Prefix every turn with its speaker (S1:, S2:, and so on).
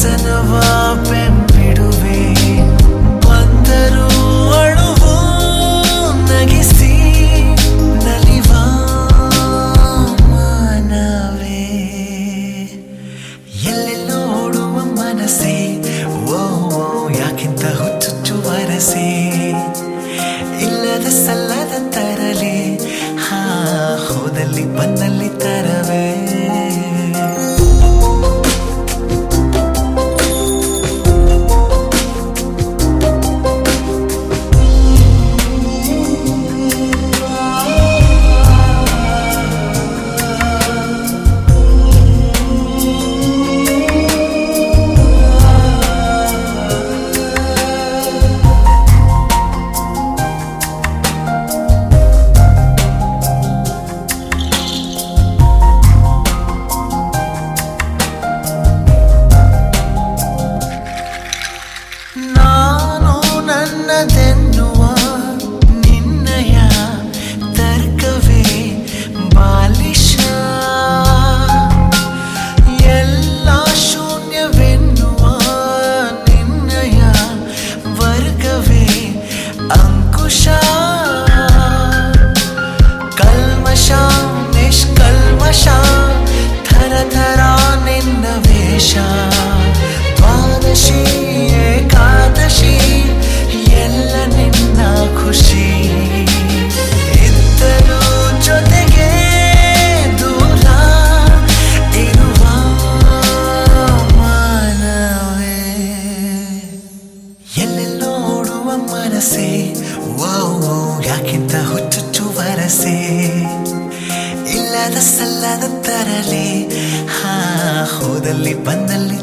S1: ವ್ಯಸನವ ಬೆಂಬಿಡುವೆ ಬಂದರು ಅಳುವು ನಗಿಸಿ ನಲಿವ ಮಾನವೇ. ಎಲ್ಲೆಲ್ಲೋ ಓಡುವ ಮನಸ್ಸೇ, ಓ ಯಾಕಿಂತ ಹುಚ್ಚುಚ್ಚು ವರಸೆ. ಇಲ್ಲದ ಸಲ್ಲದ ತರಲೆ, ಹಾ, ಹೋದಲ್ಲಿ ಬಂದಲ್ಲಿ ತರವೇ. ವರಸೆ ಇಲ್ಲದ ಸಲ್ಲದ ತರಲಿ ಹಾ ಹೋದಲ್ಲಿ ಬಂದಲ್ಲಿ